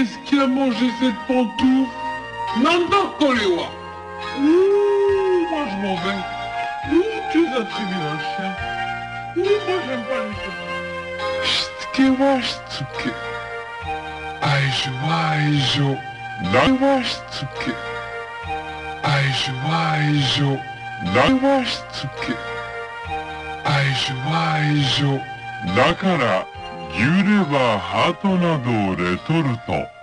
a mangé cette pantoufle Nanda Kolewa Ouh, moi je m'en vais. Ouh, tu es un tribunal chien. Ouh, moi j'aime pas les chiens. しつけはしつけ。愛情は愛情。何はしつけ。愛情は愛情。何はしつけ。愛情は愛情。だから、揺ればハートなどをレトルト。